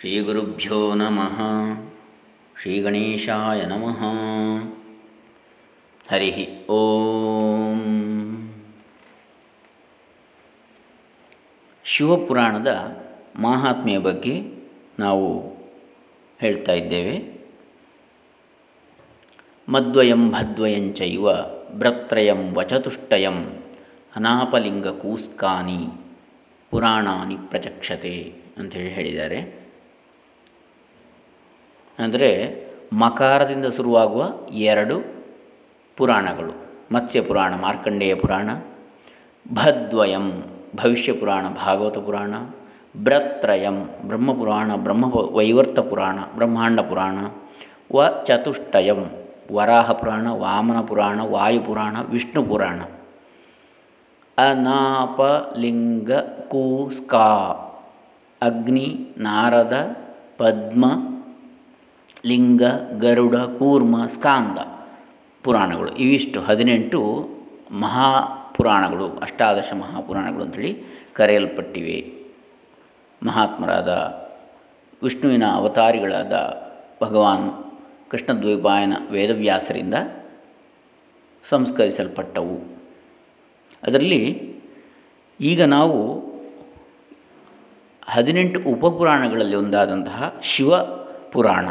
ಶ್ರೀಗುರುಭ್ಯೋ ನಮಃ. ಶ್ರೀ ಗಣೇಶಾಯ ನಮಃ. ಹರಿ ಓಂ. ಶಿವಪುರಾಣದ ಮಹಾತ್ಮೆಯ ಬಗ್ಗೆ ನಾವು ಹೇಳ್ತಾ ಇದ್ದೇವೆ. ಮದ್ವಯಂ ಭದ್ವಯಂಚೈವ ಭ್ರತ್ರಯಂ ವಚತುಷ್ಟಯಂ ಅನಾಪಲಿಂಗ ಕೂಸ್ಕಾನಿ ಪುರಾಣಾನಿ ಪ್ರಚಕ್ಷತೆ ಅಂಥೇಳಿ ಹೇಳಿದ್ದಾರೆ. ಅಂದರೆ ಮಕಾರದಿಂದ ಶುರುವಾಗುವ ಎರಡು ಪುರಾಣಗಳು. ಮತ್ಸ್ಯ ಪುರಾಣ, ಮಾರ್ಕಂಡೇಯ ಪುರಾಣ, ಭದ್ವಯಂ, ಭವಿಷ್ಯ ಪುರಾಣ, ಭಾಗವತ ಪುರಾಣ, ಬ್ರತ್ರಯಂ ಬ್ರಹ್ಮಪುರಾಣ ಬ್ರಹ್ಮ ವೈವರ್ತ ಪುರಾಣ, ಬ್ರಹ್ಮಾಂಡ ಪುರಾಣ, ವ ಚತುಷ್ಟಯಂ, ವರಾಹ ಪುರಾಣ, ವಾಮನ ಪುರಾಣ ವಾಯುಪುರಾಣ ವಿಷ್ಣು ಪುರಾಣ. ಅನಾಪಲಿಂಗ ಕೂಸ್ಕಾ, ಅಗ್ನಿ, ನಾರದ, ಪದ್ಮ ಲಿಂಗ, ಗರುಡ, ಕೂರ್ಮ, ಸ್ಕಾಂದ ಪುರಾಣಗಳು. ಇವಿಷ್ಟು ಹದಿನೆಂಟು ಮಹಾಪುರಾಣಗಳು, ಅಷ್ಟಾದಶ ಮಹಾಪುರಾಣಗಳು ಅಂಥೇಳಿ ಕರೆಯಲ್ಪಟ್ಟಿವೆ. ಮಹಾತ್ಮರಾದ ವಿಷ್ಣುವಿನ ಅವತಾರಿಗಳಾದ ಭಗವಾನ್ ಕೃಷ್ಣದ್ವೈಪಾಯನ ವೇದವ್ಯಾಸರಿಂದ ಸಂಸ್ಕರಿಸಲ್ಪಟ್ಟವು. ಅದರಲ್ಲಿ ಈಗ ನಾವು ಹದಿನೆಂಟು ಉಪಪುರಾಣಗಳಲ್ಲಿ ಒಂದಾದಂತಹ ಶಿವ ಪುರಾಣ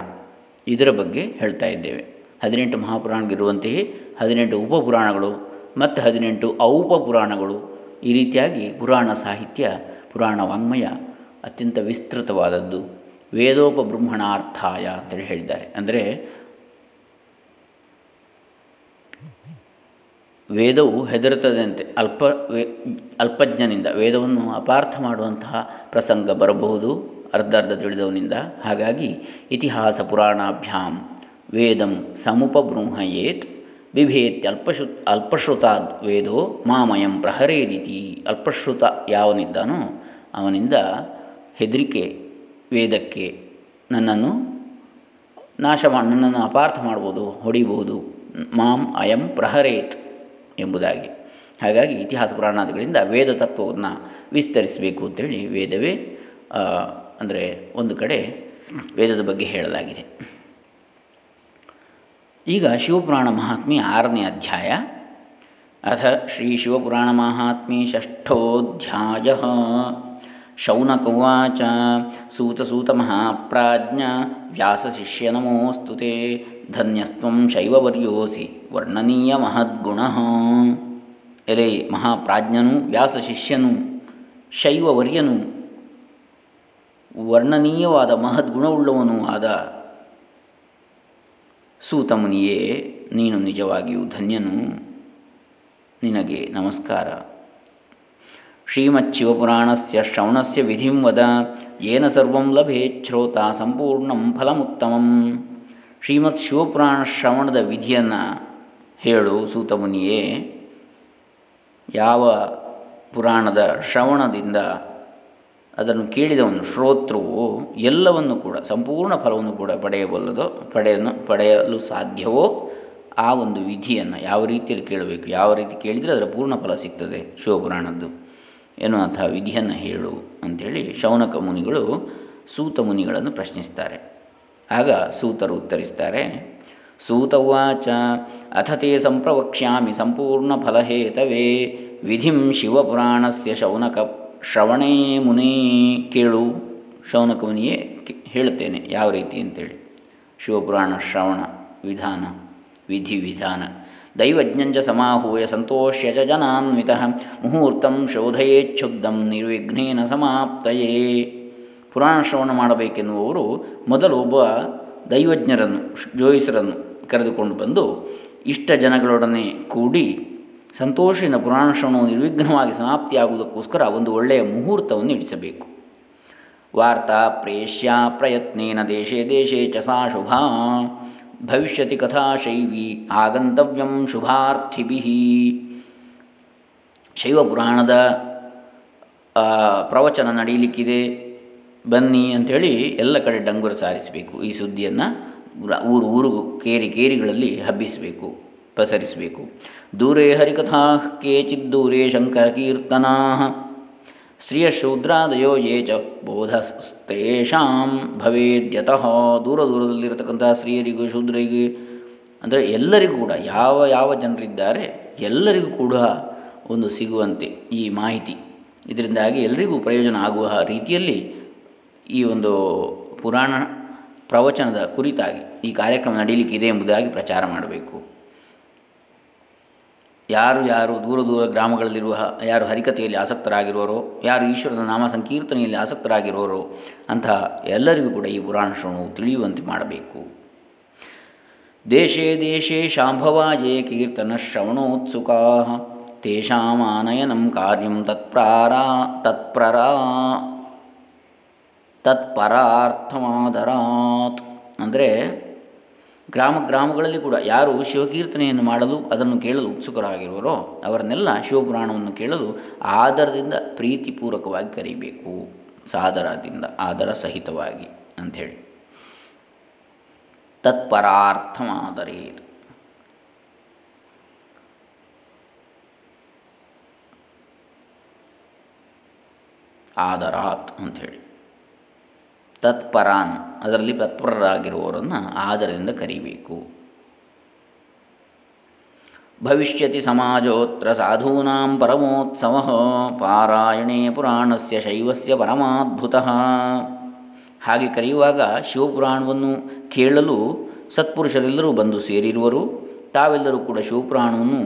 ಇದರ ಬಗ್ಗೆ ಹೇಳ್ತಾ ಇದ್ದೇವೆ. ಹದಿನೆಂಟು ಮಹಾಪುರಾಣಗಳಿರುವಂತೆಯೇ ಹದಿನೆಂಟು ಉಪಪುರಾಣಗಳು ಮತ್ತು ಹದಿನೆಂಟು ಔಪಪುರಾಣಗಳು ಈ ರೀತಿಯಾಗಿ ಪುರಾಣ ಸಾಹಿತ್ಯ, ಪುರಾಣ ವಾಂಗ್ಮಯ ಅತ್ಯಂತ ವಿಸ್ತೃತವಾದದ್ದು. ವೇದೋಪಬ್ರಹ್ಮಣಾರ್ಥಾಯ ಅಂತೇಳಿ ಹೇಳಿದ್ದಾರೆ. ಅಂದರೆ ವೇದವು ಹೆದರುತ್ತದಂತೆ ಅಲ್ಪ ಅಲ್ಪಜ್ಞನಿಂದ ವೇದವನ್ನು ಅಪಾರ್ಥ ಮಾಡುವಂತಹ ಪ್ರಸಂಗ ಬರಬಹುದು, ಅರ್ಧ ಅರ್ಧ ತಿಳಿದವನಿಂದ. ಹಾಗಾಗಿ ಇತಿಹಾಸ ಪುರಾಣಾಭ್ಯಾಂ ವೇದಂ ಸಮುಪಬೃಂಹಯೇತ್ ಬಿಭೇತ್ಯಲ್ಪಶು ಅಲ್ಪಶ್ರು ಅಲ್ಪಶ್ರುತಾದ್ ವೇದೋ ಮಾಮಯಂ ಪ್ರಹರೇದಿತಿ. ಅಲ್ಪಶ್ರುತ ಯಾವನಿದ್ದಾನೋ ಅವನಿಂದ ಹೆದರಿಕೆ ವೇದಕ್ಕೆ ನನ್ನನ್ನು ನಾಶ ನನ್ನನ್ನು ಅಪಾರ್ಥ ಮಾಡ್ಬೋದು, ಹೊಡಿಬೋದು. ಮಾಂ ಅಯಂ ಪ್ರಹರೇತ್. ಎಂಬುದಾಗಿ. ಹಾಗಾಗಿ ಇತಿಹಾಸ ಪುರಾಣಾದಿಗಳಿಂದ ವೇದ ತತ್ವವನ್ನು ವಿಸ್ತರಿಸಬೇಕು ಅಂತೇಳಿ ವೇದವೇ ಅಂದರೆ ಒಂದು ಕಡೆ ವೇದದ ಬಗ್ಗೆ ಹೇಳಲಾಗಿದೆ. ಈಗ ಶಿವಪುರಾಣ ಮಹಾತ್ಮೆ ಆರನೇ ಅಧ್ಯಾಯ. ಅಥ ಶ್ರೀ ಶಿವಪುರಾಣ ಮಹಾತ್ಮೆ ಷಷ್ಠೋಧ್ಯಾಯ. ಶೌನಕವಾಚ ಸೂತಸೂತ ಮಹಾಪ್ರಾಜ್ಞ. ವ್ಯಾಸಶಿಷ್ಯ ಶಿಷ್ಯ ತೇ ಧನ್ಯಸ್ತ್ವಂ ಶೈವವರ್ಯೋಸಿ ವರ್ಣನೀಯ ಮಹದ್ಗುಣ. ಎಲೆ ಮಹಾಪ್ರಾಜ್ಞನು ವ್ಯಾಸಶಿಷ್ಯನು ಶೈವವರ್ಯನು ವರ್ಣನೀಯವಾದ ಮಹದ್ಗುಣವುಳ್ಳವನೂ ಆದ ಸೂತಮುನಿಯೇ, ನೀನು ನಿಜವಾಗಿಯೂ ಧನ್ಯನು. ನಿನಗೆ ನಮಸ್ಕಾರ. ಶ್ರೀಮಚ್ಚಿವಪುರಾಣಸ್ಯ ಶ್ರವಣಸ್ಯ ವಿಧಿಂ ವದ, ಏನ ಸರ್ವಂ ಲಭೇಚ್ಛ್ರೋತ, ಸಂಪೂರ್ಣಂ ಫಲಮುತ್ತಮಂ. ಶ್ರೀಮತ್ ಶಿವಪುರಾಣ ಶ್ರವಣದ ವಿಧಿಯನ್ನು ಹೇಳು ಸೂತಮುನಿಯೇ. ಯಾವ ಪುರಾಣದ ಶ್ರವಣದಿಂದ ಅದನ್ನು ಕೇಳಿದವನು ಶ್ರೋತೃವು ಎಲ್ಲವನ್ನು ಕೂಡ, ಸಂಪೂರ್ಣ ಫಲವನ್ನು ಕೂಡ ಪಡೆಯಬಲ್ಲದೋ ಪಡೆಯನ್ನು ಪಡೆಯಲು ಸಾಧ್ಯವೋ ಆ ಒಂದು ವಿಧಿಯನ್ನು ಯಾವ ರೀತಿಯಲ್ಲಿ ಕೇಳಬೇಕು, ಯಾವ ರೀತಿ ಕೇಳಿದರೆ ಅದರ ಪೂರ್ಣ ಫಲ ಸಿಗ್ತದೆ ಶಿವಪುರಾಣದ್ದು ಎನ್ನುವಂಥ ವಿಧಿಯನ್ನು ಹೇಳು ಅಂಥೇಳಿ ಶೌನಕ ಮುನಿಗಳು ಸೂತ ಮುನಿಗಳನ್ನು ಪ್ರಶ್ನಿಸ್ತಾರೆ. ಆಗ ಸೂತರು ಉತ್ತರಿಸ್ತಾರೆ, ಸೂತವಾಚ ಅಥತೆ ಸಂಪ್ರವಕ್ಷ್ಯಾಮಿ ಸಂಪೂರ್ಣ ಫಲಹೇತವೇ, ವಿಧಿಂ ಶಿವಪುರಾಣಸ್ಯ ಶೌನಕ, ಶ್ರವಣೇ ಮುನೇ ಕೇಳು. ಶೌನಕ ಮುನಿಯೇ ಹೇಳುತ್ತೇನೆ, ಯಾವ ರೀತಿ ಅಂತೇಳಿ. ಶಿವಪುರಾಣ ಶ್ರವಣ ವಿಧಾನ, ವಿಧಿ ವಿಧಾನ. ದೈವಜ್ಞಂಚ ಸಮಾಹೂಯ ಸಂತೋಷ್ಯ ಚ ಜನಾನ್ವಿತ, ಮುಹೂರ್ತಂ ಶೋಧಯೇಚ್ಛುಬ್ಧಂ ನಿರ್ವಿಘ್ನೇನ ಸಮಾಪ್ತಯೇ. ಪುರಾಣ ಶ್ರವಣ ಮಾಡಬೇಕೆನ್ನುವವರು ಮೊದಲು ಒಬ್ಬ ದೈವಜ್ಞರನ್ನು ಜೋಯಿಸರನ್ನು ಕರೆದುಕೊಂಡು ಬಂದು ಇಷ್ಟ ಜನಗಳೊಡನೆ ಕೂಡಿ ಸಂತೋಷದಿಂದ ಪುರಾಣ ಶ್ರವಣವು ನಿರ್ವಿಘ್ನವಾಗಿ ಸಮಾಪ್ತಿಯಾಗುವುದಕ್ಕೋಸ್ಕರ ಒಂದು ಒಳ್ಳೆಯ ಮುಹೂರ್ತವನ್ನು ಇಡಿಸಬೇಕು. ವಾರ್ತಾ ಪ್ರೇಷ್ಯ ಪ್ರಯತ್ನೇನ ದೇಶೇ ದೇಶೇ ಚ ಸಾ ಶುಭಾ. ಭವಿಷ್ಯತಿ ಕಥಾ ಶೈವಿ ಆಗಂತವ್ಯಂ ಶುಭಾರ್ಥಿಭಿ. ಶೈವ ಪುರಾಣದ ಪ್ರವಚನ ನಡೀಲಿಕ್ಕಿದೆ ಬನ್ನಿ ಅಂಥೇಳಿ ಎಲ್ಲ ಕಡೆ ಡಂಗುರ ಸಾರಿಸಬೇಕು. ಈ ಸುದ್ದಿಯನ್ನು ಊರು ಊರು ಕೇರಿ, ಕೇರಿಗಳಲ್ಲಿ ಹಬ್ಬಿಸಬೇಕು, ಪಸರಿಸಬೇಕು. ದೂರೇ ಹರಿಕಥಾ ಕೇಚಿದ್ದೂರೇ ಸ್ತ್ರೀಯ ಶೂದ್ರಾದಯೋ ಯೇ ಚ ಬೋಧ ತೇಷಾಂ ಭವೇದ್ಯತಃ ದೂರ ದೂರದಲ್ಲಿರತಕ್ಕಂತಹ ಸ್ತ್ರೀಯರಿಗೂ ಶೂದ್ರಿಗೆ ಅಂದರೆ ಎಲ್ಲರಿಗೂ ಕೂಡ, ಯಾವ ಯಾವ ಜನರಿದ್ದಾರೆ ಎಲ್ಲರಿಗೂ ಕೂಡ ಒಂದು ಸಿಗುವಂತೆ ಈ ಮಾಹಿತಿ. ಇದರಿಂದಾಗಿ ಎಲ್ಲರಿಗೂ ಪ್ರಯೋಜನ ಆಗುವ ರೀತಿಯಲ್ಲಿ ಈ ಒಂದು ಪುರಾಣ ಪ್ರವಚನದ ಕುರಿತಾಗಿ ಈ ಕಾರ್ಯಕ್ರಮ ನಡೀಲಿಕ್ಕಿದೆ ಎಂಬುದಾಗಿ ಪ್ರಚಾರ ಮಾಡಬೇಕು. ಯಾರು ಯಾರು ದೂರ ದೂರ ಗ್ರಾಮಗಳಲ್ಲಿರುವ ಯಾರು ಹರಿಕತೆಯಲ್ಲಿ ಆಸಕ್ತರಾಗಿರುವರೋ, ಯಾರು ಈಶ್ವರನ ನಾಮ ಸಂಕೀರ್ತನೆಯಲ್ಲಿ ಆಸಕ್ತರಾಗಿರುವರೋ ಅಂತಹ ಎಲ್ಲರಿಗೂ ಕೂಡ ಈ ಪುರಾಣ ಶ್ರವಣವು ತಿಳಿಯುವಂತೆ ಮಾಡಬೇಕು. ದೇಶೇ ದೇಶೇ ಶಾಂಭವಾಜೇ ಕೀರ್ತನ ಶ್ರವಣೋತ್ಸುಕಾ, ತೇಷಾಮಾನಯನಂ ಕಾರ್ಯಂ ತತ್ಪ್ರಾರಾ ತತ್ಪ್ರರಾ ತತ್ಪರಾರ್ಥಮಾದರಾತ್. ಅಂದರೆ ಗ್ರಾಮ ಗ್ರಾಮಗಳಲ್ಲಿ ಕೂಡ ಯಾರು ಶಿವಕೀರ್ತನೆಯನ್ನು ಮಾಡಲು ಅದನ್ನು ಕೇಳಲು ಉತ್ಸುಕರಾಗಿರುವರೋ ಅವರನ್ನೆಲ್ಲ ಶಿವಪುರಾಣವನ್ನು ಕೇಳಲು ಆದರದಿಂದ ಪ್ರೀತಿಪೂರ್ವಕವಾಗಿ ಕರೀಬೇಕು, ಸಾದರದಿಂದ, ಆದರ ಸಹಿತವಾಗಿ ಅಂಥೇಳಿ. ತತ್ಪರಾರ್ಥಮಾದರೇತ್. ಆದರಾತ್ ಅಂಥೇಳಿ. ತತ್ಪರಾನ್, ಅದರಲ್ಲಿ ತತ್ಪರರಾಗಿರುವವರನ್ನು ಆದರಿಂದ ಕರಿಬೇಕು. ಭವಿಷ್ಯತಿ ಸಮಾಜೋತ್ರ ಸಾಧೂನಾಂ ಪರಮೋತ್ಸವ, ಪಾರಾಯಣೇ ಪುರಾಣಸ್ಯ ಶೈವಸ್ಯ ಪರಮಾದ್ಭುತ. ಹಾಗೆ ಕರೆಯುವಾಗ ಶಿವಪುರಾಣವನ್ನು ಕೇಳಲು ಸತ್ಪುರುಷರೆಲ್ಲರೂ ಬಂದು ಸೇರಿರುವರು. ತಾವೆಲ್ಲರೂ ಕೂಡ ಶಿವಪುರಾಣವನ್ನು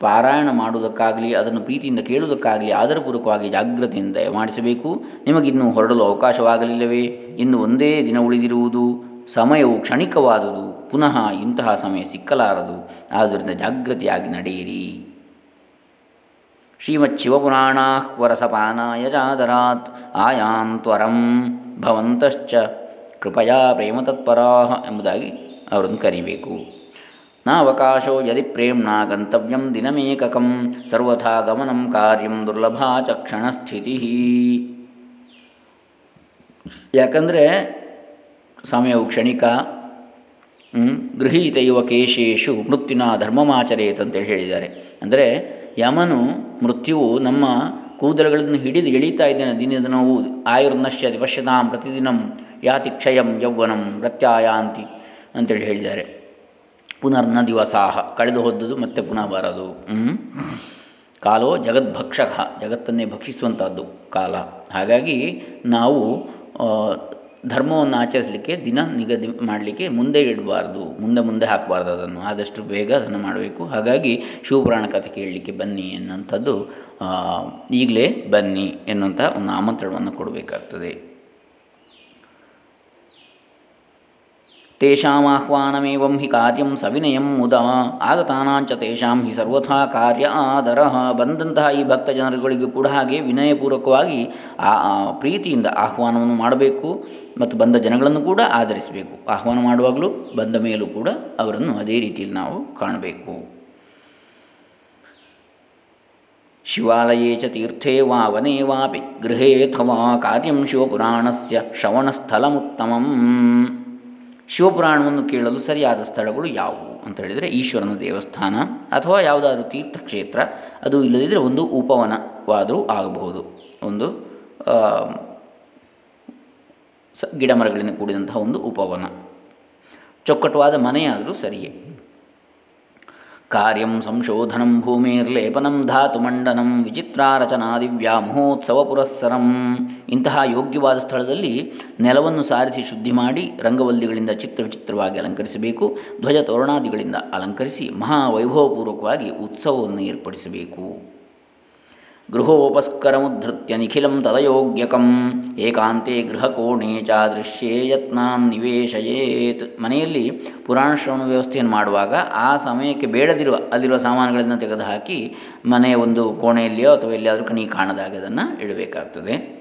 ಪಾರಾಯಣ ಮಾಡುವುದಕ್ಕಾಗಲಿ, ಅದನ್ನು ಪ್ರೀತಿಯಿಂದ ಕೇಳುವುದಕ್ಕಾಗಲಿ, ಆಧಾರಪೂರ್ವಕವಾಗಿ ಜಾಗ್ರತೆಯಿಂದ ಮಾಡಿಸಬೇಕು. ನಿಮಗಿನ್ನೂ ಹೊರಡಲು ಅವಕಾಶವಾಗಲಿಲ್ಲವೇ? ಇನ್ನು ಒಂದೇ ದಿನ ಉಳಿದಿರುವುದು, ಸಮಯವು ಕ್ಷಣಿಕವಾದುದು, ಪುನಃ ಇಂತಹ ಸಮಯ ಸಿಕ್ಕಲಾರದು. ಆದ್ದರಿಂದ ಜಾಗೃತಿಯಾಗಿ ನಡೆಯಿರಿ. ಶ್ರೀಮತ್ ಶಿವಪುರಾಣ ಜಾದರಾತ್ ಆಯಾಂತ್ವರಂ ಭವಂತಶ್ಚ. ಕೃಪಯಾ ಪ್ರೇಮತತ್ಪರಾ ಎಂಬುದಾಗಿ ಅವರನ್ನು ಕರಿಬೇಕು. ನಾವಕಾಶೋ ಯದಿ ಪ್ರೇಮ್ಣ ಗಂತವ್ಯಂ ದಿನಮೇಕಕಂ ಸರ್ವಥಾ ಗಮನಂ ಕಾರ್ಯಂ ದುರ್ಲಭಾ ಚ ಕ್ಷಣಸ್ಥಿತಿ ಯಾಕಂದರೆ ಸಮಯವು ಕ್ಷಣಿಕ ಗೃಹೀತ ಇವ ಕೇಶೇಶು ಮೃತ್ಯುನ ಧರ್ಮಮಾಚರೇತ್ ಅಂತೇಳಿ ಹೇಳಿದ್ದಾರೆ. ಅಂದರೆ ಯಮನು ಮೃತ್ಯುವು ನಮ್ಮ ಕೂದಲುಗಳನ್ನು ಹಿಡಿದು ಎಳೀತಾ ಇದ್ದೇನೆ ದಿನದ ನೋವು, ಆಯುರ್ನಶ್ಯತಿ ಪಶ್ಯತಾಂ ಪ್ರತಿದಿನಂ, ಯಾತಿ ಕ್ಷಯಂ ಯೌವನಂ ಪ್ರತ್ಯಾಯಾಂತಿ ಅಂತೇಳಿ ಹೇಳಿದ್ದಾರೆ. ಪುನರ್ನ ದಿವಸಾಹ, ಕಳೆದು ಹೋದದ್ದು ಮತ್ತೆ ಪುನಃ ಬಾರದು. ಕಾಲೋ ಜಗದ್ಭಕ್ಷಕ ಜಗತ್ತನ್ನೇ ಭಕ್ಷಿಸುವಂಥದ್ದು ಕಾಲ. ಹಾಗಾಗಿ ನಾವು ಧರ್ಮವನ್ನು ಆಚರಿಸಲಿಕ್ಕೆ, ದಿನ ನಿಗದಿ ಮಾಡಲಿಕ್ಕೆ ಮುಂದೆ ಇಡಬಾರ್ದು, ಮುಂದೆ ಮುಂದೆ ಹಾಕಬಾರ್ದು ಅದನ್ನು. ಆದಷ್ಟು ಬೇಗ ಅದನ್ನು ಮಾಡಬೇಕು. ಹಾಗಾಗಿ ಶಿವಪುರಾಣ ಕಥೆ ಕೇಳಲಿಕ್ಕೆ ಬನ್ನಿ ಎನ್ನುವಂಥದ್ದು ಈಗಲೇ ಬನ್ನಿ ಎನ್ನುವಂಥ ಒಂದು ಆಮಂತ್ರಣವನ್ನು ಕೊಡಬೇಕಾಗ್ತದೆ. ತೇಷಾಮಾಹ್ವಾನಮೇವಂ ಹಿ ಕಾರ್ಯಂ ಸವಿನಯಂ ಮುದಾ ಆಗತಾನಾಂಚ ತೇಷಾಂ ಹಿ ಸರ್ವಥಾ ಕಾರ್ಯ ಆದರ ಬಂದಂತಹ ಈ ಭಕ್ತ ಜನರುಗಳಿಗೂ ಕೂಡ ಹಾಗೆ ವಿನಯಪೂರ್ವಕವಾಗಿ ಆ ಪ್ರೀತಿಯಿಂದ ಆಹ್ವಾನವನ್ನು ಮಾಡಬೇಕು ಮತ್ತು ಬಂದ ಜನಗಳನ್ನು ಕೂಡ ಆಧರಿಸಬೇಕು. ಆಹ್ವಾನ ಮಾಡುವಾಗಲೂ ಬಂದ ಮೇಲೂ ಕೂಡ ಅವರನ್ನು ಅದೇ ರೀತಿಯಲ್ಲಿ ನಾವು ಕಾಣಬೇಕು. ಶಿವಾಲಯೇ ಚ ತೀರ್ಥೇ ವಾ ವನೇ ವಾಪಿ ಗೃಹೇ ಅಥವಾ ಕಾರ್ಯಂ ಶಿವಪುರಾಣಸ್ಯ ಶ್ರವಣಸ್ಥಲಮುತ್ತಮಂ. ಶಿವಪುರಾಣವನ್ನು ಕೇಳಲು ಸರಿಯಾದ ಸ್ಥಳಗಳು ಯಾವುವು ಅಂತ ಹೇಳಿದರೆ ಈಶ್ವರನ ದೇವಸ್ಥಾನ ಅಥವಾ ಯಾವುದಾದ್ರೂ ತೀರ್ಥಕ್ಷೇತ್ರ, ಅದು ಇಲ್ಲದಿದ್ದರೆ ಒಂದು ಉಪವನವಾದರೂ ಆಗಬಹುದು. ಒಂದು ಸ ಗಿಡ ಮರಗಳಿಂದ ಕೂಡಿದಂತಹ ಒಂದು ಉಪವನ. ಚೊಕ್ಕಟವಾದ ಮನೆಯಾದರೂ ಸರಿಯೇ. ಕಾರ್ಯಂ ಸಂಶೋಧನಂ ಭೂಮಿರ್ಲೇಪನಂ ಧಾತುಮಂಡನಂ ವಿಚಿತ್ರಾರಚನಾ ದಿವ್ಯಾ ಮಹೋತ್ಸವ ಪುರಸ್ಸರಂ ಇಂತಹ ಯೋಗ್ಯವಾದ ಸ್ಥಳದಲ್ಲಿ ನೆಲವನ್ನು ಸಾರಿಸಿ ಶುದ್ಧಿ ಮಾಡಿ ರಂಗವಲ್ಲಿಗಳಿಂದ ಚಿತ್ರ ವಿಚಿತ್ರವಾಗಿ ಅಲಂಕರಿಸಬೇಕು, ಧ್ವಜ ತೋರಣಾದಿಗಳಿಂದ ಅಲಂಕರಿಸಿ ಮಹಾವೈಭವಪೂರ್ವಕವಾಗಿ ಉತ್ಸವವನ್ನು ಏರ್ಪಡಿಸಬೇಕು. ಗೃಹೋಪಸ್ಕರಮುದ್ಧೃತ್ಯ ನಿಖಿಲಂ ತದಯೋಗ್ಯಕಂ. ಏಕಾಂತೆ ಗೃಹಕೋಣೆ ಚಾದೃಶ್ಯೇ ಯತ್ನಾನ್ ನಿವೇಶಯೇತ್. ಮನೆಯಲ್ಲಿ ಪುರಾಣ ಶ್ರವಣ ವ್ಯವಸ್ಥೆಯನ್ನು ಮಾಡುವಾಗ ಆ ಸಮಯಕ್ಕೆ ಬೇಡದಿರುವ, ಅಲ್ಲಿರುವ ಸಾಮಾನುಗಳನ್ನು ತೆಗೆದುಹಾಕಿ ಮನೆಯ ಒಂದು ಕೋಣೆಯಲ್ಲಿಯೋ ಅಥವಾ ಎಲ್ಲಿಯಾದರೂ ಕಣಿ ಕಾಣದಾಗೆ ಅದನ್ನು ಇಡಬೇಕಾಗ್ತದೆ.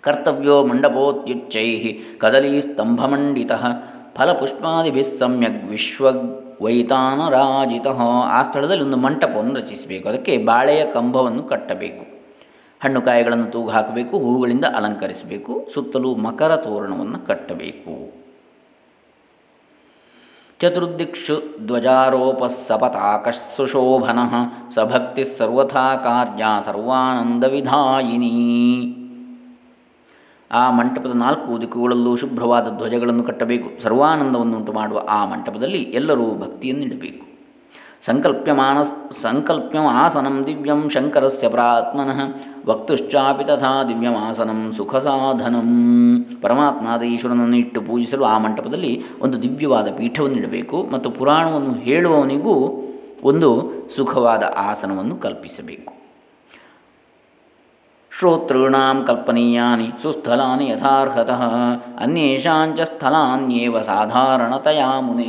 ಕರ್ತವ್ಯೋ ಮಂಡಪೋತ್ಯುಚ್ಚೈ ಕದಲೀ ಸ್ತಂಭಮಂಡಿತ ಫಲಪುಷ್ಪಾದಿಭಿಸ್ಸಮ್ಯಗ್ ವಿಶ್ವ ವೈತಾನರಾಜಿತ. ಆ ಸ್ಥಳದಲ್ಲಿ ಒಂದು ಮಂಟಪವನ್ನು ರಚಿಸಬೇಕು. ಅದಕ್ಕೆ ಬಾಳೆಯ ಕಂಬವನ್ನು ಕಟ್ಟಬೇಕು. ಹಣ್ಣು ಕಾಯಿಗಳನ್ನು ತೂಗು ಹಾಕಬೇಕು. ಹೂಗಳಿಂದ ಅಲಂಕರಿಸಬೇಕು. ಸುತ್ತಲೂ ಮಕರ ತೋರಣವನ್ನು ಕಟ್ಟಬೇಕು. ಚತುರ್ದಿಕ್ಷು ಧ್ವಜಾರೋಪ ಸಪತಾಕಶೋಭನ ಸಭಕ್ತಿ ಸರ್ವಥಾ ಕಾರ್ಯ ಸರ್ವಾನಂದ ವಿಧಾಯಿನಿ. ಆ ಮಂಟಪದ ನಾಲ್ಕು ದಿಕ್ಕುಗಳಲ್ಲೂ ಶುಭ್ರವಾದ ಧ್ವಜಗಳನ್ನು ಕಟ್ಟಬೇಕು. ಸರ್ವಾನಂದವನ್ನುಂಟು ಮಾಡುವ ಆ ಮಂಟಪದಲ್ಲಿ ಎಲ್ಲರೂ ಭಕ್ತಿಯನ್ನಿಡಬೇಕು. ಸಂಕಲ್ಪ್ಯಮಾನಸ್ ಸಂಕಲ್ಪ್ಯಮಾಸನಂ ದಿವ್ಯಂ ಶಂಕರಸ್ಯ ಪ್ರಾತ್ಮನಃ ವಕ್ತುಶ್ಚಾಪಿ ತಥಾ ದಿವ್ಯಮಾಸನಂ ಸುಖ ಸಾಧನಂ ಪರಮಾತ್ಮಾದ ಈಶ್ವರನನ್ನು ಇಟ್ಟು ಪೂಜಿಸಲು ಆ ಮಂಟಪದಲ್ಲಿ ಒಂದು ದಿವ್ಯವಾದ ಪೀಠವನ್ನು ಇಡಬೇಕು ಮತ್ತು ಪುರಾಣವನ್ನು ಹೇಳುವವನಿಗೂ ಒಂದು ಸುಖವಾದ ಆಸನವನ್ನು ಕಲ್ಪಿಸಬೇಕು. ಶ್ರೋತॄಣಾಂ ಕಲ್ಪನೀಯಾನಿ ಸುಸ್ಥಲಾನಿ ಯಥಾರ್ಹತಃ ಅನ್ಯೇಷಾಂಚ ಸ್ಥಳಾನ್ಯೇವ ಸಾಧಾರಣತೆಯ ಮುನೇ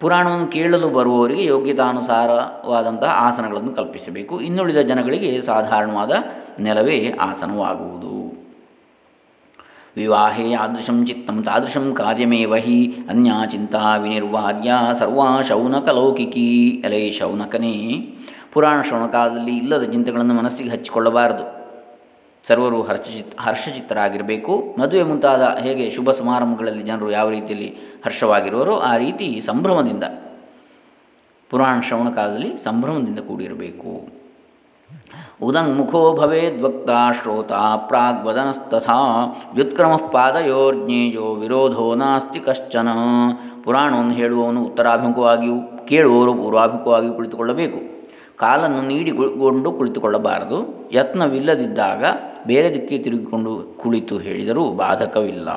ಪುರಾಣವನ್ನು ಕೇಳಲು ಬರುವವರಿಗೆ ಯೋಗ್ಯತಾನುಸಾರವಾದಂತಹ ಆಸನಗಳನ್ನು ಕಲ್ಪಿಸಬೇಕು. ಇನ್ನುಳಿದ ಜನಗಳಿಗೆ ಸಾಧಾರಣವಾದ ನೆಲವೇ ಆಸನವಾಗುವುದು. ವಿವಾಹೇ ಯಾದೃಶಂ ಚಿತ್ತಂ ತಾದೃಶಂ ಕಾರ್ಯಮೇವ ಹಿ, ಅನ್ಯಾ ಚಿಂತಾ ವಿನಿರ್ವಾರ್ಯ ಸರ್ವಾ ಶೌನಕಲೌಕಿಕೀ ಎಲೈ ಶೌನಕನೇ. ಪುರಾಣ ಶ್ರವಣ ಕಾಲದಲ್ಲಿ ಇಲ್ಲದ ಚಿಂತೆಗಳನ್ನು ಮನಸ್ಸಿಗೆ ಹಚ್ಚಿಕೊಳ್ಳಬಾರದು. ಸರ್ವರು ಹರ್ಷಚಿತ್, ಹರ್ಷಚಿತ್ತರಾಗಿರಬೇಕು. ಮದುವೆ ಮುಂತಾದ ಹೇಗೆ ಶುಭ ಸಮಾರಂಭಗಳಲ್ಲಿ ಜನರು ಯಾವ ರೀತಿಯಲ್ಲಿ ಹರ್ಷವಾಗಿರುವರೋ ಆ ರೀತಿ ಸಂಭ್ರಮದಿಂದ, ಪುರಾಣ ಶ್ರವಣ ಕಾಲದಲ್ಲಿ ಸಂಭ್ರಮದಿಂದ ಕೂಡಿರಬೇಕು. ಉದಂಗ್ ಮುಖೋ ಭವೇದ್ ಭವೇದ್ವಕ್ತ ಶ್ರೋತ ಪ್ರಾಗ್ವದನಸ್ತಥಾ ವ್ಯುತ್ಕ್ರಮ ಪಾದಯೋರ್ಜ್ಞೇಯೋ ವಿರೋಧೋ ನಾಸ್ತಿ ಕಶ್ಚನ. ಪುರಾಣವನ್ನು ಹೇಳುವವನು ಉತ್ತರಾಭಿಮುಖವಾಗಿಯೂ ಕೇಳುವವರು ಪೂರ್ವಾಭಿಮುಖವಾಗಿಯೂ ಕುಳಿತುಕೊಳ್ಳಬೇಕು. ಕಾಲನ್ನು ನೀಡಿಕೊಂಡು ಕುಳಿತುಕೊಳ್ಳಬಾರದು. ಯತ್ನವಿಲ್ಲದಿದ್ದಾಗ ಬೇರೆ ದಿಕ್ಕಿ ತಿರುಗಿಕೊಂಡು ಕುಳಿತು ಹೇಳಿದರೂ ಬಾಧಕವಿಲ್ಲ.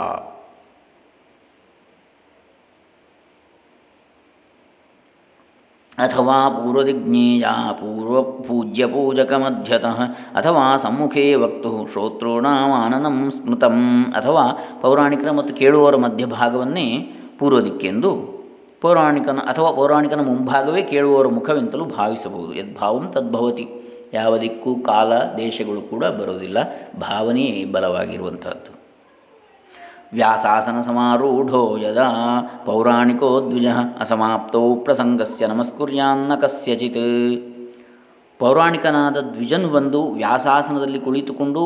ಅಥವಾ ಪೂರ್ವದಿಜ್ಞೇಯ ಪೂರ್ವ ಪೂಜ್ಯ ಪೂಜಕ ಮಧ್ಯತಃ ಅಥವಾ ಸಮ್ಮುಖೇ ವಕ್ತು ಶ್ರೋತೃಣಾಮಾನನಂ ಸ್ಮೃತಂ, ಅಥವಾ ಪೌರಾಣಿಕರ ಮತ್ತು ಕೇಳುವವರ ಮಧ್ಯಭಾಗವನ್ನೇ ಪೂರ್ವ ದಿಕ್ಕೆಂದು ಪೌರಾಣಿಕನ ಅಥವಾ ಪೌರಾಣಿಕನ ಮುಂಭಾಗವೇ ಕೇಳುವವರ ಮುಖವೆಂತಲೂ ಭಾವಿಸಬಹುದು. ಯದ್ಭಾವಂ ತದ್ಭವತಿ ಯಾವ ದಿಕ್ಕು, ಕಾಲ, ದೇಶಗಳು ಕೂಡ ಬರೋದಿಲ್ಲ ಭಾವನೆಯೇ ಬಲವಾಗಿರುವಂಥದ್ದು ವ್ಯಾಸಾಸನ ಸಮಾರೂಢೋ ಯದಾ ಪೌರಾಣಿಕೋ ದ್ವಿಜ ಅಸಮಾಪ್ತೌ ಪ್ರಸಂಗಸ್ಯ ನಮಸ್ಕುರ್ಯಾನ್ನ ಕಸ್ಯಚಿತ್. ಪೌರಾಣಿಕನಾದ ದ್ವಿಜನು ಬಂದು ವ್ಯಾಸಾಸನದಲ್ಲಿ ಕುಳಿತುಕೊಂಡು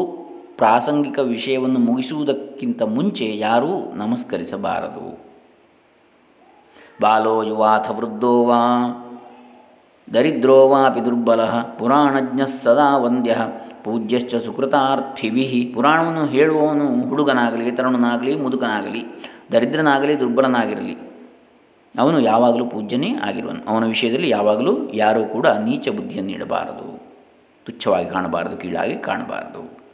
ಪ್ರಾಸಂಗಿಕ ವಿಷಯವನ್ನು ಮುಗಿಸುವುದಕ್ಕಿಂತ ಮುಂಚೆ ಯಾರೂ ನಮಸ್ಕರಿಸಬಾರದು. ಬಾಲೋ ಯುವಾಥ ವೃದ್ಧೋ ವಾ. ದರಿದ್ರೋ ವಾಪಿ ದುರ್ಬಲ. ಪುರಾಣಜ್ಞ ಸದಾ ವಂದ್ಯ. ಪೂಜ್ಯಶ್ಚ ಸುಕೃತಾರ್ಥಿಭಿ. ಪುರಾಣವನ್ನು ಹೇಳುವವನು ಹುಡುಗನಾಗಲಿ, ತರುಣನಾಗಲಿ, ಮುದುಕನಾಗಲಿ, ದರಿದ್ರನಾಗಲಿ, ದುರ್ಬಲನಾಗಿರಲಿ. ಅವನು ಯಾವಾಗಲೂ ಪೂಜ್ಯನೇ ಆಗಿರುವನು. ಅವನ ವಿಷಯದಲ್ಲಿ ಯಾವಾಗಲೂ ಯಾರೂ ಕೂಡ ನೀಚ ಬುದ್ಧಿಯನ್ನು ನೀಡಬಾರದು. ತುಚ್ಛವಾಗಿ ಕಾಣಬಾರದು, ಕೀಳಾಗಿ ಕಾಣಬಾರದು.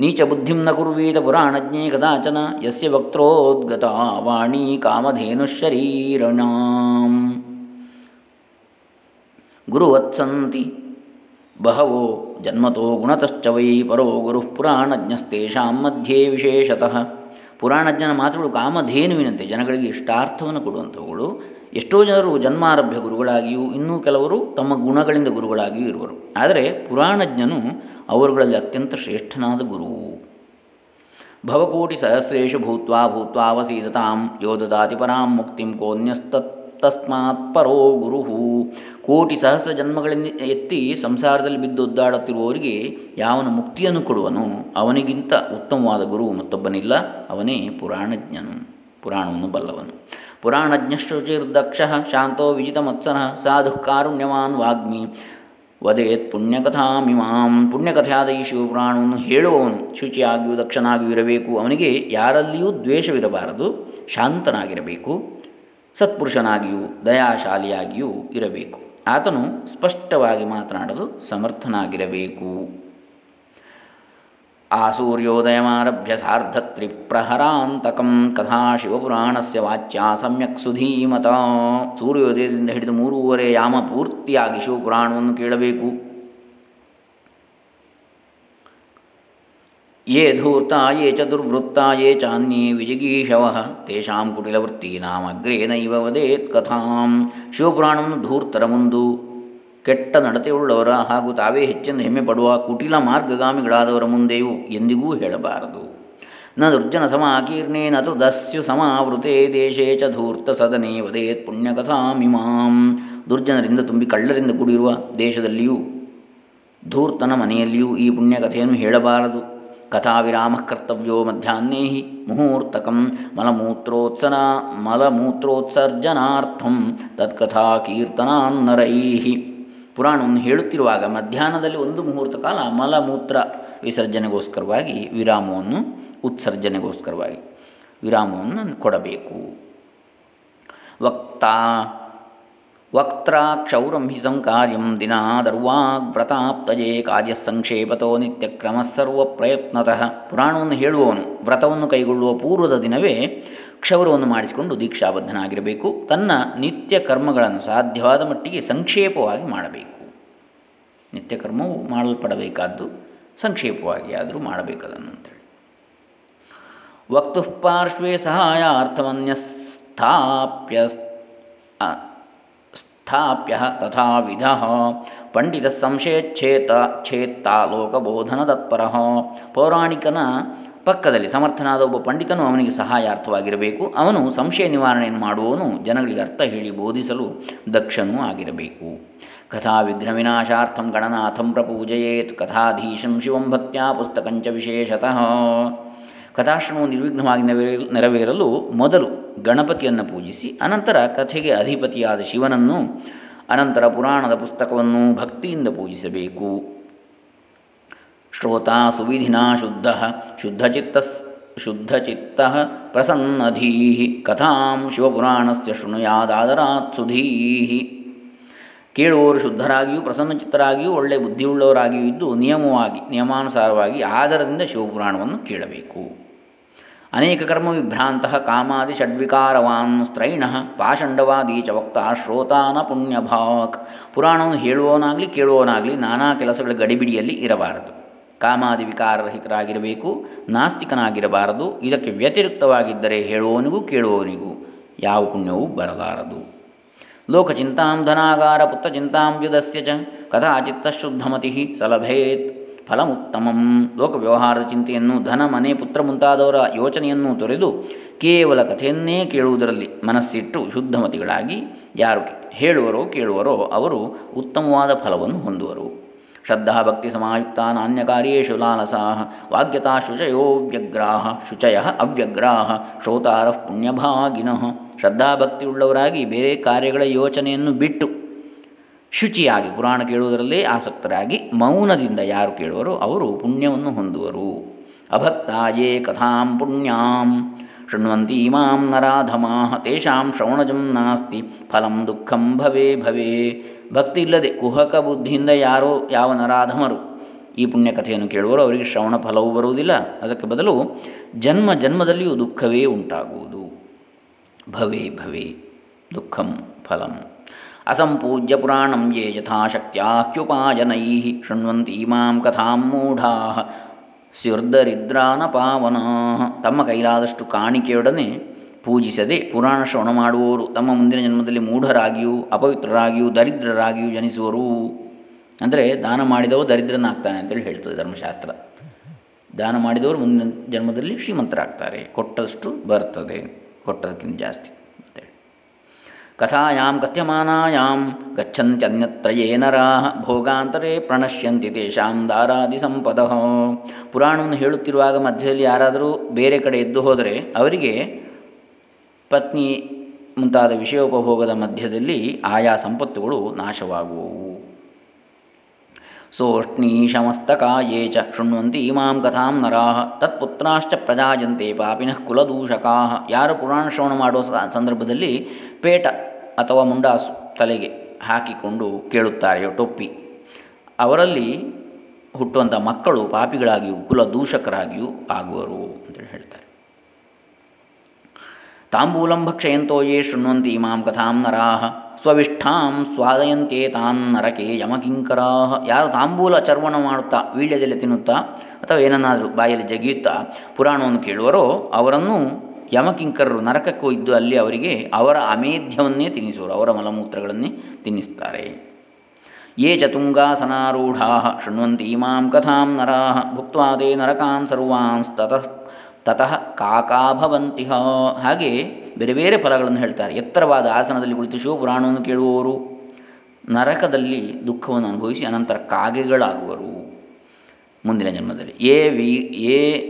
ನೀಚ ಬುದ್ಧಿಂ ನ ಕುರ್ವೀತ ಪುರಾಣಜ್ಞೇ ಕದಾಚನ, ಯಸ್ಯ ವಕ್ತ್ರೋದ್ಗತ ವಾಣಿ ಕಾಮಧೇನುಶರೀರಣಾಂ ಗುರುವತ್ಸಂತಿ ಬಹವೋ ಜನ್ಮತೋ ಗುಣತಶ್ಚ ವೈ ಪರೋ ಗುರುಃ ಪುರಾಣಜ್ಞಸ್ತೇಷಾಂ ಮಧ್ಯೆ ವಿಶೇಷತಃ. ಪುರಾಣಜ್ಞನ ಮಾತುಗಳು ಕಾಮಧೇನುವಿನಂತೆ ಜನಗಳಿಗೆ ಇಷ್ಟಾರ್ಥವನ್ನು ಕೊಡುವಂಥವುಗಳು. ಎಷ್ಟೋ ಜನರು ಜನ್ಮಾರಭ್ಯ ಗುರುಗಳಾಗಿಯೂ ಇನ್ನೂ ಕೆಲವರು ತಮ್ಮ ಗುಣಗಳಿಂದ ಗುರುಗಳಾಗಿಯೂ ಇರುವರು. ಆದರೆ ಪುರಾಣಜ್ಞನು ಅವರುಗಳಲ್ಲಿ ಅತ್ಯಂತ ಶ್ರೇಷ್ಠನಾದ ಗುರು. ಭವಕೋಟಿ ಸಹಸ್ರೇಶು ಭೂತ್ವಾ ಭೂತ್ವಾವಸೀದತಾಂ ಯೋ ದದಾತಿ ಪರಾಂ ಮುಕ್ತಿಂ ಕೋನ್ಯಸ್ತಸ್ಮಾತ್ ಪರೋ ಗುರು. ಕೋಟಿ ಸಹಸ್ರ ಜನ್ಮಗಳಿಂದ ಎತ್ತಿ ಸಂಸಾರದಲ್ಲಿ ಬಿದ್ದು ಒದ್ದಾಡುತ್ತಿರುವವರಿಗೆ ಯಾವನು ಮುಕ್ತಿಯನ್ನು ಕೊಡುವನು? ಅವನಿಗಿಂತ ಉತ್ತಮವಾದ ಗುರು ಮತ್ತೊಬ್ಬನಿಲ್ಲ, ಅವನೇ ಪುರಾಣಜ್ಞನು, ಪುರಾಣವನ್ನು ಬಲ್ಲವನು. ಪುರಾಣಜ್ಞಶ್ರುಚಿರ್ದಕ್ಷ ಶಾಂತೋ ವಿಜಿತಮತ್ಸನ ಸಾಧು ಕಾರುಣ್ಯವಾನ್ ವಾಗ್ಮಿ. ವದೇತ್ ಪುಣ್ಯಕಥಾಮಿಮಾಂ ಈ ಶಿವಪುರಾಣವನ್ನು ಹೇಳುವವನು. ಶುಚಿಯಾಗಿಯೂ ದಕ್ಷನಾಗಿಯೂ ಇರಬೇಕು. ಅವನಿಗೆ ಯಾರಲ್ಲಿಯೂ ದ್ವೇಷವಿರಬಾರದು. ಶಾಂತನಾಗಿರಬೇಕು. ಸತ್ಪುರುಷನಾಗಿಯೂ ದಯಾಶಾಲಿಯಾಗಿಯೂ ಇರಬೇಕು. ಆತನು ಸ್ಪಷ್ಟವಾಗಿ ಮಾತನಾಡಲು ಸಮರ್ಥನಾಗಿರಬೇಕು. ಆಸೂರ್ಯೋದಯಮಾರಭ್ಯ ಸಾರ್ಧತ್ರಿಪ್ರಹರಾಂತಕಂ ಕಥಾ ಶಿವಪುರಾಣಸ್ಯ ವಾಚ್ಯ ಸಮ್ಯಕ್ ಸುಧೀಮತ ಸೂರ್ಯೋದಯದಿಂದ ಹಿಡಿದು ಮೂರುವರೆ ಯಾಮ ಪೂರ್ತಿಯಾಗಿ ಶಿವಪುರಾಣವನ್ನು ಕೇಳಬೇಕು. ಯೇ ಧೂರ್ತ, ಯೇ ಚ ದುರ್ವೃತ್ತ ಯೇ ಚಾನ್ಯೇ ವಿಜಿಗೀಷವ ತೇಷಾಂ ಕುಟಿಲವೃತ್ತೀನಾಮಗ್ರೇ ನೈವ ವದೇತ್ ಕಥಾಂ. ಶಿವಪುರಾಣವನ್ನು ಧೂರ್ತರ ಮುಂದು ಕೆಟ್ಟ ನಡತೆಯುಳ್ಳವರ ಹಾಗೂ ತಾವೇ ಹೆಚ್ಚೆಂದು ಹೆಮ್ಮೆ ಪಡುವ ಕುಟಿಲ ಮಾರ್ಗಗಾಮಿಗಳಾದವರ ಮುಂದೆಯೂ ಎಂದಿಗೂ ಹೇಳಬಾರದು. ನ ದುರ್ಜನ ಸಮಾಕೀರ್ಣೇ ನ ತು ದಸ್ಯು ಸಮಾವೃತೆ ದೇಶೇ ಚ ಧೂರ್ತ ಸದನೆ ವದೇತ್ ಪುಣ್ಯಕಥಾಮಿಮಾಂ. ದುರ್ಜನರಿಂದ ತುಂಬಿ ಕಳ್ಳರಿಂದ ಕೂಡಿರುವ ದೇಶದಲ್ಲಿಯೂ, ಧೂರ್ತನ ಮನೆಯಲ್ಲಿಯೂ ಈ ಪುಣ್ಯಕಥೆಯನ್ನು ಹೇಳಬಾರದು. ಕಥಾ ವಿರಾಮ ಕರ್ತವ್ಯೋ ಮಧ್ಯಾಹ್ನೇ ಮುಹೂರ್ತಕಂ ಮಲಮೂತ್ರೋತ್ಸನ ಮಲಮೂತ್ರೋತ್ಸರ್ಜನಾರ್ಥಂ ತತ್ಕಥಾ ಕೀರ್ತನಾನ್ನರೈ ಪುರಾಣವನ್ನು ಹೇಳುತ್ತಿರುವಾಗ ಮಧ್ಯಾಹ್ನದಲ್ಲಿ ಒಂದು ಮುಹೂರ್ತ ಕಾಲ ಮಲಮೂತ್ರ ವಿಸರ್ಜನೆಗೋಸ್ಕರವಾಗಿ ವಿರಾಮವನ್ನು, ಉತ್ಸರ್ಜನೆಗೋಸ್ಕರವಾಗಿ ವಿರಾಮವನ್ನು ಕೊಡಬೇಕು. ವಕ್ತಾ ಕ್ಷೌರಂ ಹಿ ಸಂಕಾರ್ಯಂ ದಿನಾದರ್ವಾಗ್ವ್ರತಾಪ್ತಯೇ ಕಾರ್ಯಸಂಕ್ಷೇಪತೋ ನಿತ್ಯಕ್ರಮ ಸರ್ವ ಪ್ರಯತ್ನತಃ ಪುರಾಣವನ್ನು ಹೇಳುವವನು ವ್ರತವನ್ನು ಕೈಗೊಳ್ಳುವ ಪೂರ್ವದ ದಿನವೇ ಕ್ಷೌರವನ್ನು ಮಾಡಿಸಿಕೊಂಡು ದೀಕ್ಷಾಬದ್ಧನಾಗಿರಬೇಕು. ತನ್ನ ನಿತ್ಯ ಕರ್ಮಗಳನ್ನು ಸಾಧ್ಯವಾದ ಮಟ್ಟಿಗೆ ಸಂಕ್ಷೇಪವಾಗಿ ಮಾಡಬೇಕು. ನಿತ್ಯ ಕರ್ಮವು ಮಾಡಲ್ಪಡಬೇಕಾದ್ದು ಸಂಕ್ಷೇಪವಾಗಿ ಆದರೂ ಮಾಡಬೇಕದನ್ನು ಅಂತೇಳಿ. ವಕ್ತು ಪಾರ್ಶ್ವೇ ಸಹಾಯಾರ್ಥಮನ್ಯಸ್ಥಾಪ್ಯ ಸ್ಥಾಪ್ಯ ತಥಾವಿಧ ಪಂಡಿತ ಸಂಶಯಚ್ಛೇತ ಛೇತ್ತ ಲೋಕಬೋಧನ ತತ್ಪರ ಪೌರಾಣಿಕನ ಪಕ್ಕದಲ್ಲಿ ಸಮರ್ಥನಾದ ಒಬ್ಬ ಪಂಡಿತನು ಅವನಿಗೆ ಸಹಾಯಾರ್ಥವಾಗಿರಬೇಕು. ಅವನು ಸಂಶಯ ನಿವಾರಣೆಯನ್ನು ಮಾಡುವವನು ಜನಗಳಿಗೆ ಅರ್ಥ ಹೇಳಿ ಬೋಧಿಸಲು ದಕ್ಷನೂ ಆಗಿರಬೇಕು. ಕಥಾ ವಿಘ್ನ ವಿನಾಶಾರ್ಥಂ ಗಣನಾಥಂ ಪ್ರಪೂಜಯೇತ್ ಕಥಾಧೀಶಂ ಶಿವಂ ಭಕ್ತ್ಯಾ ಪುಸ್ತಕಂಚ ವಿಶೇಷತಃ. ಕಥಾಶ್ರಮವು ನಿರ್ವಿಘ್ನವಾಗಿ ನೆರವೇ ನೆರವೇರಲು ಮೊದಲು ಗಣಪತಿಯನ್ನು ಪೂಜಿಸಿ, ಅನಂತರ ಕಥೆಗೆ ಅಧಿಪತಿಯಾದ ಶಿವನನ್ನು, ಅನಂತರ ಪುರಾಣದ ಪುಸ್ತಕವನ್ನು ಭಕ್ತಿಯಿಂದ ಪೂಜಿಸಬೇಕು. ಶ್ರೋತಾ ಸುವಿಧಿನಾ ಶುದ್ಧ ಶುದ್ಧಚಿತ್ತ ಶುದ್ಧಚಿತ್ತ ಪ್ರಸನ್ನಧೀ ಕಥಾಂ ಶಿವಪುರಾಣಸ್ಯ ಶೃಣುಯಾದಾದರಾತ್ ಸುಧೀ ಕೇಳುವವರು ಶುದ್ಧರಾಗಿಯೂ ಪ್ರಸನ್ನಚಿತ್ತರಾಗಿಯೂ ಒಳ್ಳೆಯ ಬುದ್ಧಿಯುಳ್ಳವರಾಗಿಯೂ ಇದ್ದು ನಿಯಮವಾಗಿ, ನಿಯಮಾನುಸಾರವಾಗಿ ಆದರದಿಂದ ಶಿವಪುರಾಣವನ್ನು ಕೇಳಬೇಕು. ಅನೇಕ ಕರ್ಮ ವಿಭ್ರಾಂತ ಕಾಮಾದಿ ಷಡ್ವಿಕಾರವಾನ್ ಸ್ತ್ರೈಣ, ಪಾಷಂಡವಾದಿ ವಕ್ತ ಶ್ರೋತಾನ ಪುಣ್ಯಭಾಕ್. ಪುರಾಣವನ್ನು ಹೇಳುವವನಾಗಲಿ ಕೇಳುವವನಾಗಲಿ ನಾನಾ ಕೆಲಸಗಳ ಗಡಿಬಿಡಿಯಲ್ಲಿ ಇರಬಾರದು. ಕಾಮಾದಿ ವಿಕಾರರಹಿತರಾಗಿರಬೇಕು ನಾಸ್ತಿಕನಾಗಿರಬಾರದು, ಇದಕ್ಕೆ ವ್ಯತಿರಿಕ್ತವಾಗಿದ್ದರೆ ಹೇಳುವವನಿಗೂ ಕೇಳುವವನಿಗೂ ಯಾವ ಪುಣ್ಯವೂ ಬರಲಾರದು. ಲೋಕಚಿಂತಾಂ ಧನಾಗಾರ ಪುತ್ರಚಿಂತಾಂ ವ್ಯುದಸ್ಯ ಚ ಕಥಾಚಿತ್ತಶುದ್ಧಮತಿ ಸಲಭೇತ್ ಫಲಮುತ್ತಮಂ. ಲೋಕ ವ್ಯವಹಾರದ ಚಿಂತೆಯನ್ನು ಧನ, ಮನೆ, ಪುತ್ರ ಮುಂತಾದವರ ಯೋಚನೆಯನ್ನು ತೊರೆದು ಕೇವಲ ಕಥೆಯನ್ನೇ ಕೇಳುವುದರಲ್ಲಿ ಮನಸ್ಸಿಟ್ಟು ಶುದ್ಧಮತಿಗಳಾಗಿ ಯಾರು ಹೇಳುವರೋ ಕೇಳುವರೋ ಅವರು ಉತ್ತಮವಾದ ಫಲವನ್ನು ಹೊಂದುವರು. ಶ್ರದ್ಧಾ ಭಕ್ತಿ ಸಮಾಯುಕ್ತ ನಾಣ್ಯಕಾರ್ಯೇಷು ಲಾಲಸಾ ವಾಗ್ಯತಾ ಶುಚಯೋ ವ್ಯಗ್ರಾಹ ಶುಚಯ ಅವ್ಯಗ್ರಾಹ ಶ್ರೋತಾರ ಪುಣ್ಯಭಾಗಿನಃ ಶ್ರದ್ಧಾಭಕ್ತಿಯುಳ್ಳವರಾಗಿ ಬೇರೆ ಕಾರ್ಯಗಳ ಯೋಚನೆಯನ್ನು ಬಿಟ್ಟು ಶುಚಿಯಾಗಿ ಪುರಾಣ ಕೇಳುವುದರಲ್ಲೇ ಆಸಕ್ತರಾಗಿ ಮೌನದಿಂದ ಯಾರು ಕೇಳುವರೋ ಅವರು ಪುಣ್ಯವನ್ನು ಹೊಂದುವರು. ಅಭಕ್ತಾಯೇ ಕಥಾಂ ಪುಣ್ಯಾಂ, ಶೃಣ್ವಂತಿ ಇಮಾಂ ನರಾಧಮಾ, ತೇಷಾಂ ಶ್ರವಣಜಂ ನಾಸ್ತಿ, ಫಲಂ ದುಃಖಂ ಭವೇ ಭವೇ ಭಕ್ತಿ ಇಲ್ಲದೆ ಕುಹಕ ಬುದ್ಧಿಯಿಂದ ಯಾರೋ ಯಾವ ನರಾಧಮರು ಈ ಪುಣ್ಯಕಥೆಯನ್ನು ಕೇಳುವರು ಅವರಿಗೆ ಶ್ರವಣ ಫಲವೂ ಬರುವುದಿಲ್ಲ. ಅದಕ್ಕೆ ಬದಲು ಜನ್ಮ ಜನ್ಮದಲ್ಲಿಯೂ ದುಃಖವೇ ಉಂಟಾಗುವುದು. ಭವೇ ಭವೇ ದುಃಖಂ ಫಲಂ. ಅಸಂಪೂಜ್ಯ ಪುರಾಣಂ ಯೇ ಯಥಾಶಕ್ತ್ಯಾಹ್ಯುಪಾಯನೈ ಶೃಣ್ವಂತಿ ಇಮಾಂ ಕಥಾಂ ಮೂಢಾ. ಸ್ಯುರ್ದರಿದ್ರಾನ ಪಾವನಾ ತಮ್ಮ ಕೈಲಾದಷ್ಟು ಕಾಣಿಕೆಯೊಡನೆ ಪೂಜಿಸದೆ ಪುರಾಣ ಶ್ರವಣ ಮಾಡುವವರು ತಮ್ಮ ಮುಂದಿನ ಜನ್ಮದಲ್ಲಿ ಮೂಢರಾಗಿಯೂ ಅಪವಿತ್ರರಾಗಿಯೂ ದರಿದ್ರರಾಗಿಯೂ ಜನಿಸುವರು. ಅಂದರೆ ದಾನ ಮಾಡಿದವರು ದರಿದ್ರನಾಗ್ತಾನೆ ಅಂತೇಳಿ ಹೇಳ್ತದೆ ಧರ್ಮಶಾಸ್ತ್ರ. ದಾನ ಮಾಡಿದವರು ಮುಂದಿನ ಜನ್ಮದಲ್ಲಿ ಶ್ರೀಮಂತರಾಗ್ತಾರೆ. ಕೊಟ್ಟಷ್ಟು ಬರ್ತದೆ. ಕೊಟ್ಟದಕ್ಕಿಂತ ಜಾಸ್ತಿ ಅಂತೇಳಿ. ಕಥಾಯಾಂ ಕಥ್ಯಮಾನಾಯಾಂ ಗಚ್ಚಂತ್ಯನ್ಯತ್ರ ಭೋಗಾಂತರೇ ಪ್ರಣಶ್ಯಂತಿ ತೇಷಾಂ ದಾರಾದಿ ಸಂಪದ. ಪುರಾಣವನ್ನು ಹೇಳುತ್ತಿರುವಾಗ ಮಧ್ಯದಲ್ಲಿ ಯಾರಾದರೂ ಬೇರೆ ಕಡೆ ಎದ್ದು ಹೋದರೆ ಅವರಿಗೆ ಪತ್ನಿ ಮುಂತಾದ ವಿಷಯೋಪಭೋಗದ ಮಧ್ಯದಲ್ಲಿ ಆಯಾ ಸಂಪತ್ತುಗಳು ನಾಶವಾಗುವವು. ಸೋಷ್ಣೀಶಮಸ್ತಕಾಯೇ ಚ ಶೃಣ್ವಂತಿ ಇಮಾಂ ಕಥಾಂ ನರಾಹ ತತ್ಪುತ್ರಾಶ್ಚ ಪ್ರಜಾಜಂತೆ ಪಾಪಿನಃ ಕುಲದೂಷಕಾ. ಯಾರು ಪುರಾಣ ಶ್ರವಣ ಮಾಡುವ ಸಂದರ್ಭದಲ್ಲಿ ಪೇಟ ಅಥವಾ ಮುಂಡಾಸು ತಲೆಗೆ ಹಾಕಿಕೊಂಡು ಕೇಳುತ್ತಾರೆಯೋ ಟೊಪ್ಪಿ. ಅವರಲ್ಲಿ ಹುಟ್ಟುವಂಥ ಮಕ್ಕಳು ಪಾಪಿಗಳಾಗಿಯೂ ಕುಲದೂಷಕರಾಗಿಯೂ ಆಗುವರು. ತಾಂಬೂಲಂ ಭಕ್ಷಯಂತೋ ಯೇ ಶೃಣ್ವಂತಿ ಇಮಾಂ ಕಥಾಂ ನರಾಹ. ಸ್ವವಿಷ್ಠಾಂ ಸ್ವಾದಯಂತೆ ತಾನ್ ನರಕೆ ಯಮಕಿಂಕರಾಹ. ಯಾರು ತಾಂಬೂಲ ಚರ್ವಣ ಮಾಡುತ್ತಾ, ವೀಳ್ಯದಲ್ಲಿ ತಿನ್ನುತ್ತಾ, ಅಥವಾ ಏನನ್ನಾದರೂ ಬಾಯಲ್ಲಿ ಜಗಿಯುತ್ತಾ, ಪುರಾಣವನ್ನು ಕೇಳುವರೋ, ಅವರನ್ನು ಯಮಕಿಂಕರರು ನರಕಕ್ಕೂ ಇದ್ದು ಅಲ್ಲಿ ಅವರಿಗೆ ಅವರ ಅಮೇಧ್ಯವನ್ನೇ ತಿನ್ನಿಸುವರು, ಅವರ ಮಲಮೂತ್ರಗಳನ್ನೇ ತಿನ್ನಿಸ್ತಾರೆ ಯೇ ಚತುಂಗಾಸನಾರೂಢಾ ಶೃಣ್ವಂತ ಇಮಾಂ ಕಥಾಂ ನರಾಹ. ಭುಕ್ತ್ವಾ ತೇ ನರಕಾನ್ ಸರ್ವಾನ್ ತತಃ ಕಾಕಾಭವಂತಿಹ ಕಾಕಾ ಭವಂತಿ ಹಾಗೆ ಬೇರೆ ಬೇರೆ ಫಲಗಳನ್ನು ಹೇಳ್ತಾರೆ. ಎತ್ತರವಾದ ಆಸನದಲ್ಲಿ ಕುಳಿತು ಶಿವಪುರಾಣವನ್ನು ಕೇಳುವವರು. ನರಕದಲ್ಲಿ ದುಃಖವನ್ನು ಅನುಭವಿಸಿ ಅನಂತರ ಕಾಗೆಗಳಾಗುವರು. ಮುಂದಿನ ಜನ್ಮದಲ್ಲಿ. ಏ ವಿ, ಏ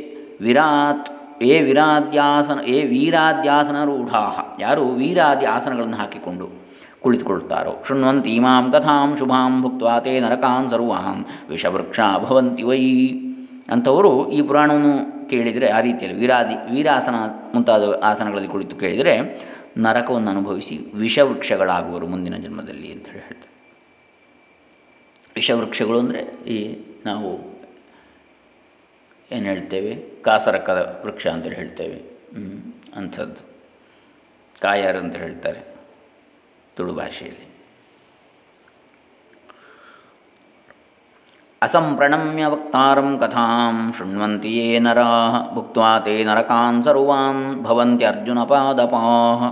ವಿರಾತ್, ಏ ವಿರಾದ್ಯಾಸನ, ಏ ವೀರಾದ್ಯಾಸನ ರೂಢಾ ಯಾರು ವೀರಾದಿ ಆಸನಗಳನ್ನು ಹಾಕಿಕೊಂಡು ಕುಳಿತುಕೊಳ್ಳುತ್ತಾರೋ? ಶೃಣ್ವಂತೀಮಾಂ ಕಥಾಂ ಶುಭಾಂ ಭುಕ್ತ ತೇ ನರಕಾನ್ ಸರ್ವಾನ್. ವಿಷವೃಕ್ಷ ಭವಂತಿ ವೈ. ಅಂಥವರು ಈ ಪುರಾಣವನ್ನು ಕೇಳಿದರೆ ಆ ರೀತಿಯಲ್ಲಿ ವೀರಾದಿ, ವೀರಾಸನ ಮುಂತಾದ ಆಸನಗಳಲ್ಲಿ ಕುಳಿತು ಕೇಳಿದರೆ ನರಕವನ್ನು ಅನುಭವಿಸಿ ವಿಷವೃಕ್ಷಗಳಾಗುವರು ಮುಂದಿನ ಜನ್ಮದಲ್ಲಿ ಅಂತ ಹೇಳಿ ಹೇಳ್ತಾರೆ. ವಿಷವೃಕ್ಷಗಳು ಅಂದರೆ ಈ ನಾವು ಏನು ಹೇಳ್ತೇವೆ? ಕಾಸರಕ್ಕದ ವೃಕ್ಷ ಅಂತೇಳಿ ಹೇಳ್ತೇವೆ. ಅಂಥದ್ದು. ಕಾಯಾರ ಅಂತ ಹೇಳ್ತಾರೆ ತುಳು ಭಾಷೆಯಲ್ಲಿ. ಅಸಂಪ್ರಣಮ್ಯ ವಕ್ತಾರಂ ಕಥಾಂ ಶೃಣ್ವಂತಿ ಯೇ ನರಾ ತೇ ನರಕಾನ್ ಸರ್ವಾನ್ ಭವಂತಿ ಅರ್ಜುನ ಪಾದಪಾಹ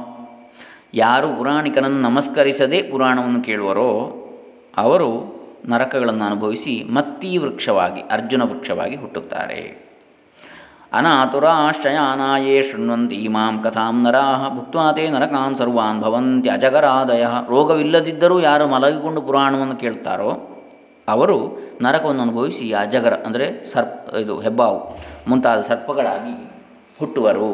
ಯಾರು ಪುರಾಣಿಕನನ್ನು ನಮಸ್ಕರಿಸದೆ ಪುರಾಣವನ್ನು ಕೇಳುವರೋ, ಅವರು ನರಕಗಳನ್ನು ಅನುಭವಿಸಿ ಮತ್ತೀ ವೃಕ್ಷವಾಗಿ ಅರ್ಜುನ ವೃಕ್ಷವಾಗಿ ಹುಟ್ಟುತ್ತಾರೆ. ಅನಾತುರಾಶ್ಚಯಾನಾಯೇ ಶೃಣ್ವಂತಿ ಮಾಂ ಕಥಾಂ ನರಾಹ ಭುಕ್ತ್ವಾ ತೇ ನರಕಾನ್ ಸರ್ವಾನ್ ಭವಂತಿ ಅಜಗರಾದಯ. ರೋಗವಿಲ್ಲದಿದ್ದರೂ ಯಾರು ಮಲಗಿಕೊಂಡು ಪುರಾಣವನ್ನು ಕೇಳ್ತಾರೋ ಅವರು ನರಕವನ್ನು ಅನುಭವಿಸಿ ಅಜಗರ ಅಂದರೆ ಸರ್ಪ ಇದು ಹೆಬ್ಬಾವು ಮುಂತಾದ ಸರ್ಪಗಳಾಗಿ ಹುಟ್ಟುವರು.